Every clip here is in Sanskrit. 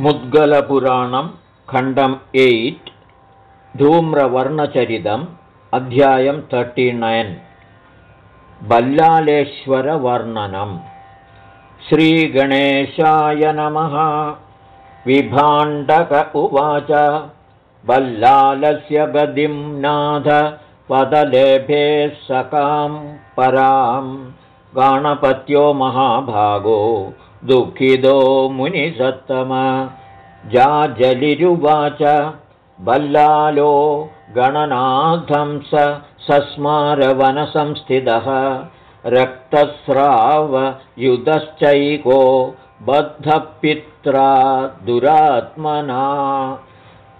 मुद्गलपुराणं खण्डम् एय्ट् धूम्रवर्णचरितम् अध्यायं तर्टिनैन् बल्लालेश्वरवर्णनम् श्रीगणेशाय नमः। विभाण्डक उवाच। बल्लालस्य गदिं नाथ। पदलेभे सकां परां। गणपत्यो महाभागो दुःखितो मुनिसत्तम। जाजलिरुवाच बल्लालो गणनाथं स सस्मारवनसंस्थितः। रक्तस्रावयुधश्चैको बद्धपित्रा दुरात्मना।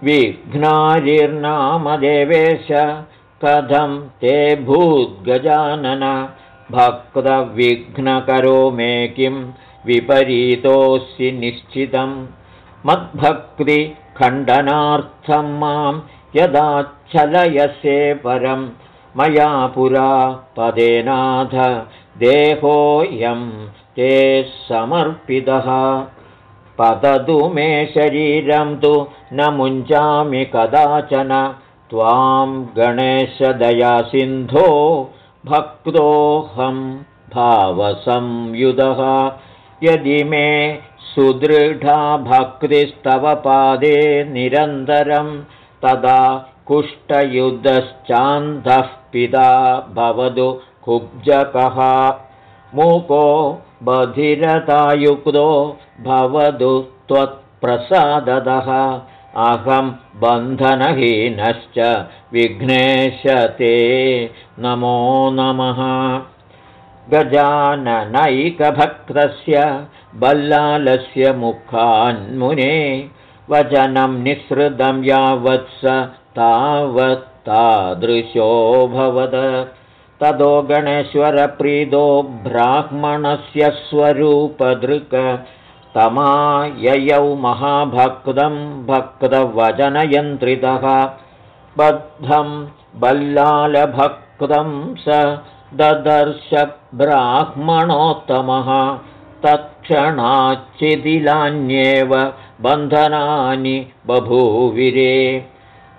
विघ्नारिर्नामदेवेश कथं ते भूद्गजानन। भक्तविघ्नकरो मे किम् विपरीतोऽसि निश्चितं मद्भक्तिखण्डनार्थं मां यदाच्छलयसे परं मया पुरा पदेनाथ देहोऽयं ते समर्पितः। पततु मे शरीरं तु न मुञ्चामि कदाचन। त्वां गणेशदयासिन्धो भक्तोऽहं भावसंयुधः यदि मे सुदृढा भक्तिस्तव पादे निरन्तरं तदा कुष्ठयुद्धश्चान्धः पिता भवतु कुब्जकः। मूको बधिरतायुक्तो भवतु त्वत्प्रसादतः। अहं बन्धनहीनश्च विघ्नेशते। नमो नमः गजाननैकभक्तस्य बल्लालस्य मुखान्मुने वचनं निःसृतं यावत्स तावत्तादृशोऽभवद ततो गणेश्वरप्रीतो ब्राह्मणस्य स्वरूपदृक् तमाययौ महाभक्तं भक्तवचनयन्त्रितः। बद्धं बल्लालभक्तं स ददर्श ब्राह्मणोत्तमः तत्क्षणाच्चिदिलान्येव बन्धनानि बभूविरे।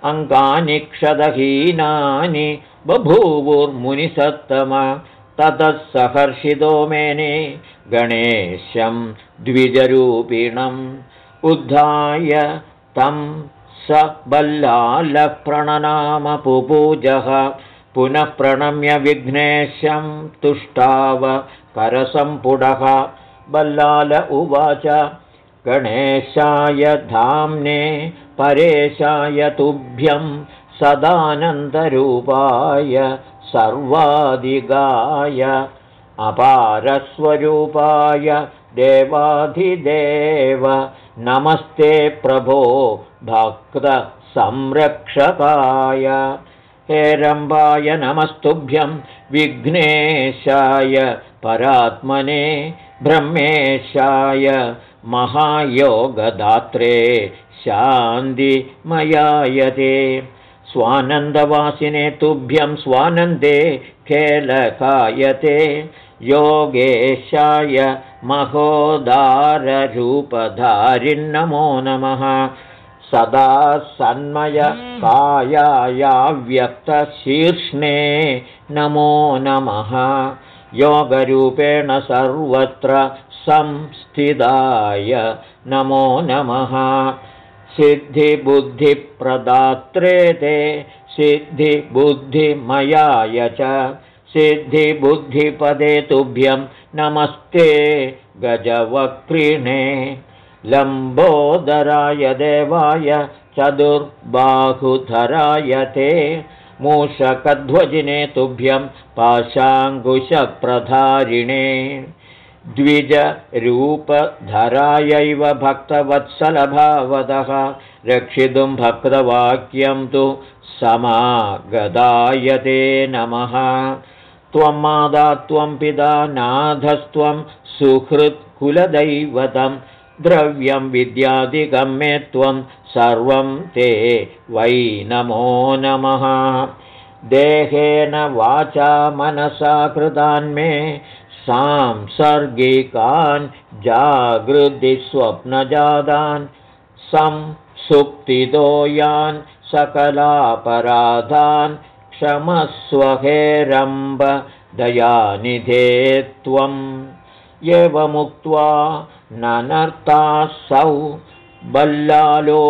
अङ्गानि क्षदहीनानि बभूवुर्मुनिसत्तम। ततः सहर्षितो मेने गणेशं द्विजरूपिणम्। उद्धाय तं स बल्लालप्रणनामपुपूजः पुनः प्रणम्य विघ्नेशं तुष्टाव करसम्पुडः बल्लाल उवाच गणेशाय धाम्ने परेशाय तुभ्यं सदानन्दरूपाय सर्वाधिगाय अपारस्वरूपाय देवाधिदेव। नमस्ते प्रभो भक्तसंरक्षकाय हेरम्बाय नमस्तुभ्यं विघ्नेशाय परात्मने ब्रह्मेशाय महायोगदात्रे शान्तिमयायते। स्वानन्दवासिने तुभ्यं स्वानन्दे खेलकायते। योगेशाय महोदाररूपधारिन्नमो नमः सदा सन्मयकायाव्यक्तशीर्ष्णे नमो नमः। योगरूपेण सर्वत्र संस्थिताय नमो नमः। सिद्धिबुद्धिप्रदात्रे ते सिद्धिबुद्धिमयाय च। सिद्धिबुद्धिपदे तुभ्यं नमस्ते गजवक्त्रिणे लम्बोदराय देवाय चतुर्बाहुधराय ते मूषकध्वजिने तुभ्यं पाशाङ्कुशप्रधारिणे द्विजरूपधरायैव भक्तवत्सलभावतः रक्षितुं भक्तवाक्यं तु समागदायते नमः। त्वं मादा त्वं पिता नाथस्त्वं सुहृत्कुलदैवतं द्रव्यं विद्यादिकं मे त्वं सर्वं ते वै नमो नमः। देहेन वाचा मनसा कृतान्मे सांसर्गिकान् जागृतिस्वप्नजातान् संसुप्तितो यान् सकलापराधान्। क्षमस्वहेरम्ब दयानिधे त्वम् एवमुक्त्वा ननर्तासौ बल्लालो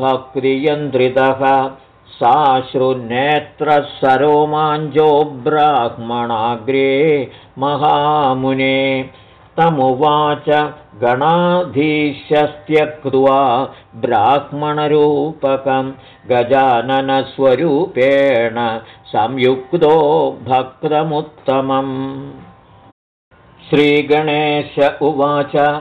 भक्तियन्द्रितः साश्रुनेत्रः सरोमाञ्जो ब्राह्मणाग्रे महामुने तमुवाच गणाधीशस्त्यक्त्वा ब्राह्मणरूपकं गजाननस्वरूपेण संयुक्तो भक्तमुत्तमम् श्रीगणेश उवाच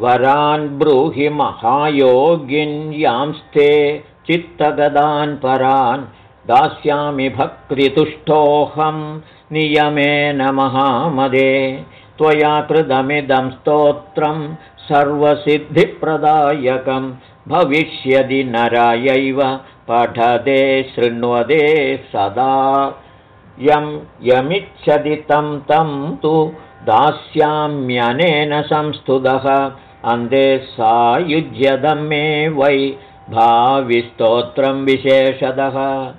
वरान् ब्रूहि महायोगिन्यांस्ते चित्तगदान् परान् दास्यामि भक्तितुष्टोऽहं नियमेन महामदे। त्वया कृतमिदं स्तोत्रं सर्वसिद्धिप्रदायकं। भविष्यदि नरायैव पठते शृण्वते सदा। यं यमिच्छति तं तं तु दास्याम्यनेन संस्तुतः। अन्ते सायुज्यदं मे वै भाविस्तोत्रं विशेषतः।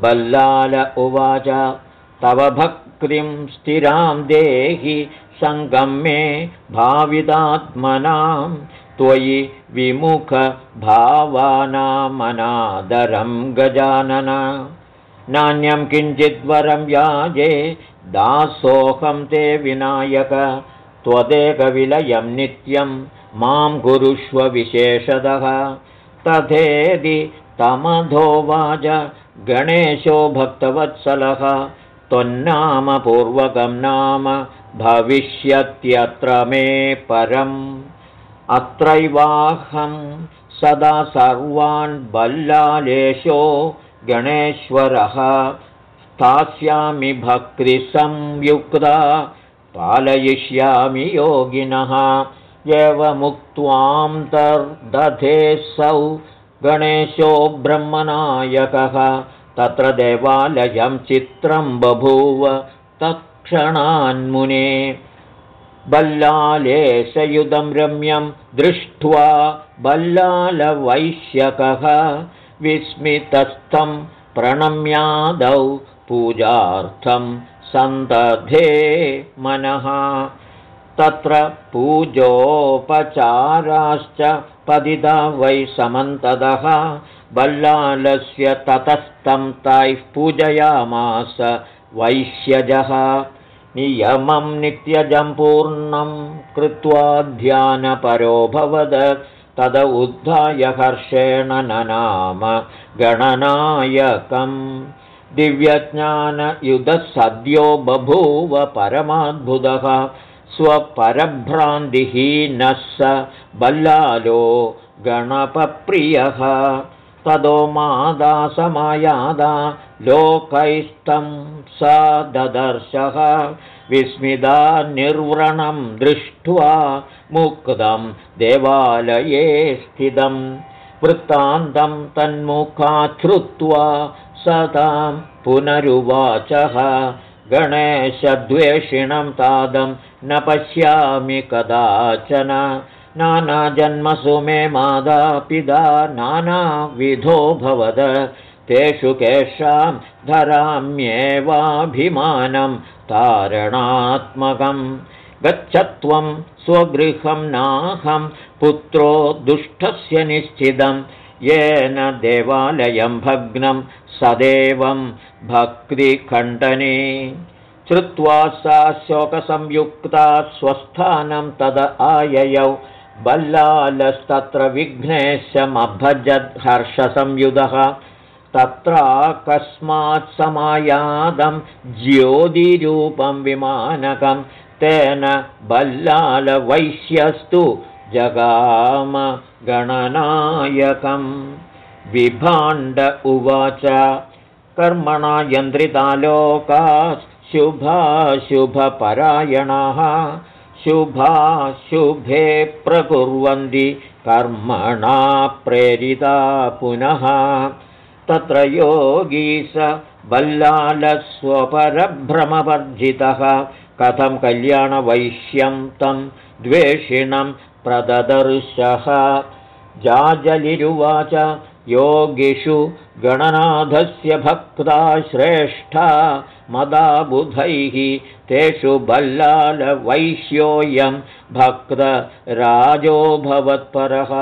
बल्लाल उवाच तव भक्तिं स्थिरां देहि सङ्गमे भावितात्मनां त्वयि विमुखभावानामनादरं गजानन नान्यं किञ्चिद्वरं याजे दासोऽहं ते विनायक। त्वदेकविलयं नित्यं मां गुरुष्व विशेषतः तथेदि तमधोवाच गणेशो भक्तवत्सलः। त्वन्नामपूर्वकं नाम भविष्यत्यत्र मे परम्। अत्रैवाहं सदा सर्वान् बल्लालेशो गणेश्वरः। स्थास्यामि भक्तिसंयुक्ता पालयिष्यामि योगिनः। एवमुक्त्वां तर्दधेसौ गणेशो ब्रह्मनायकः। तत्र देवालयं चित्रं बभूव तत्क्षणान्मुने। बल्लालेशयुधं रम्यं दृष्ट्वा बल्लालवैश्यकः विस्मितस्थं प्रणम्यादौ पूजार्थं सन्दधे मनः। तत्र पूजोपचाराश्च पदिदा वै समन्तदः बल्लालस्य ततस्तं तैः पूजयामास वैश्यजः। नियमं नित्यजं पूर्णं कृत्वा ध्यानपरोऽभवद तद उद्धाय हर्षेण ननाम गणनायकम्। दिव्यज्ञानयुधः सद्यो बभूव परमाद्भुतः स्वपरभ्रान्तिहीनः स बल्लालो गणपप्रियः। तदो मादासमायादा लोकैस्तं स ददर्शः विस्मिता निर्व्रणं दृष्ट्वा मुक्तं देवालये स्थितं। वृत्तान्तं तन्मुखाच्छ्रुत्वा सतां पुनरुवाचः। गणेशद्वेषिणं तादं न पश्यामि कदाचन। नानाजन्मसु मे मादापिता नानाविधो भवद तेषु केषां धराम्येवाभिमानं तारणात्मकं गच्छत्वं स्वगृहं नाहं पुत्रो दुष्टस्य निश्चितं येन देवालयं भग्नं सदेवं भक्तिखण्डने। श्रुत्वा सा शोकसंयुक्ता स्वस्थानं तद आययौ। बल्लालस्तत्र विघ्नेशमभजद् हर्षसंयुधः तत्राकस्मात् समायादं ज्योतिरूपं विमानकं तेन बल्लालवैश्यस्तु जगाम गणनायकं विभाण्ड उवाच कर्मणा यन्त्रितालोका शुभाशुभे प्रकुर्वन्ति कर्मणा प्रेरिता पुनः तत्र योगी स बल्लालस्वपरभ्रमवर्जितः। कथं कल्याणवैश्यं तं द्वेषिणं प्रददर्शः। जाजलिरुवाच योगिषु गणनाथस्य भक्ता श्रेष्ठा मदा बुधैः तेषु बल्लालवैश्योऽयं भक्तराजो भवत्परः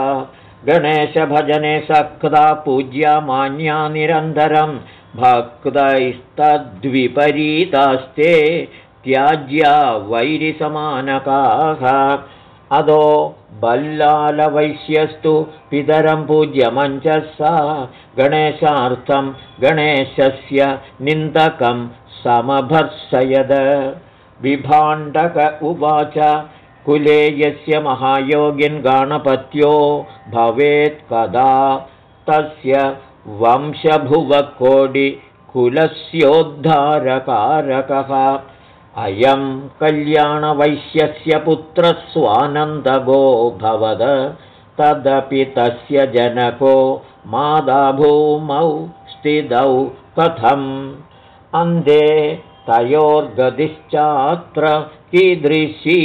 गणेशभजने सक्ता पूज्या मान्या निरन्तरं भक्तैस्तद्विपरीतास्ते त्याज्या वैरिसमानकाः। अदो बल्लालवैश्यस्तु पितरं पूज्यमञ्चसा गणेशार्थं गणेशस्य निन्दकं समभर्षयद विभाण्डक उवाच कुले यस्य महायोगिन् गणपत्यो भवेत् कदा? तस्य वंशभुवकोडिकुलस्योद्धारकारकः अयं कल्याणवैश्यस्य पुत्रस्वानन्दगो भवद। तदपि तस्य जनको मादाभूमौ स्थितौ कथम्। अन्धे तयोर्गतिश्चात्र कीदृशी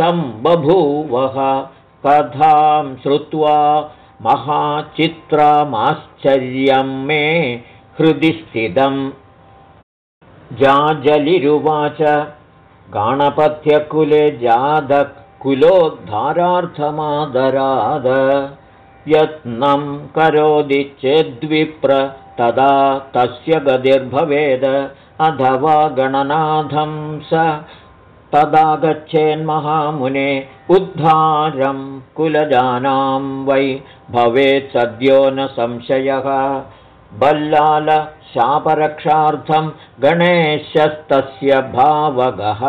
सम्बभूवः। कथां श्रुत्वा महाचित्रामाश्चर्यं मे हृदि स्थितम्। जाजलिरुवाच गाणपत्यकुले जातकुलोद्धारार्थमादराद यत्नं करोति चेद्विप्र तदा तस्य गतिर्भवेद। अथवा गणनाथं स तदा गच्छेन्महामुने उद्धारं कुलजानां वै। भवेत् सद्यो न संशयः। बल्लाल शापरक्षार्थं गणेशस्तस्य भावगः।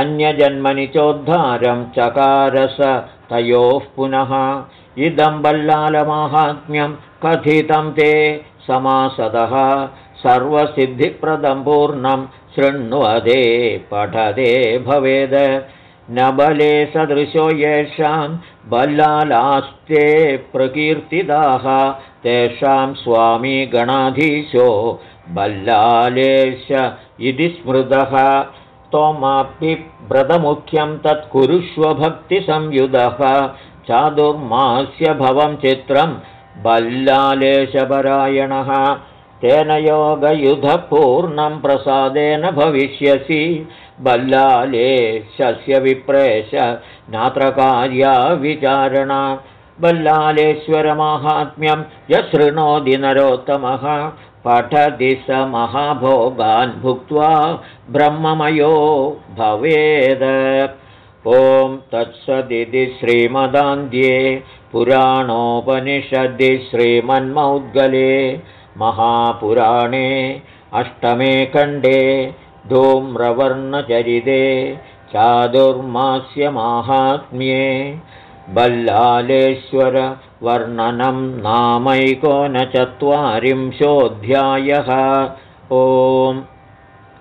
अन्यजन्मनि चोद्धारं चकारस तयोः पुनः। इदं बल्लालमाहात्म्यं कथितं ते समासदः। सर्वसिद्धिप्रदं पूर्णं शृण्वदे पठदे भवेद। न बले सदृशो येषां बल्लालास्ते प्रकीर्तिदाः। तेषां स्वामी गणाधीशो बल्लालेश इति स्मृतः। त्वमपि व्रतमुख्यं तत्कुरुष्व भक्तिसंयुधः। चादुर्मास्य भवं चित्रं बल्लालेशपरायणः तेन योगयुधपूर्णं प्रसादेन भविष्यसि। बल्लालेशस्य विप्रेश नात्र कार्या विचारणा बल्लालेश्वरमाहात्म्यं यशृणोति नरोत्तमः। पठति स महाभोगान् भुक्त्वा ब्रह्ममयो भवेद। ॐ तत्सदिति श्रीमदान्ध्ये पुराणोपनिषदि श्रीमन्मौद्गले महापुराणे अष्टमे खण्डे धूम्रवर्णचरिते चादुर्मास्यमाहात्म्ये बल्लालेश्वरवर्णनं नामैकोनचत्वारिंशोऽध्यायः। ओम्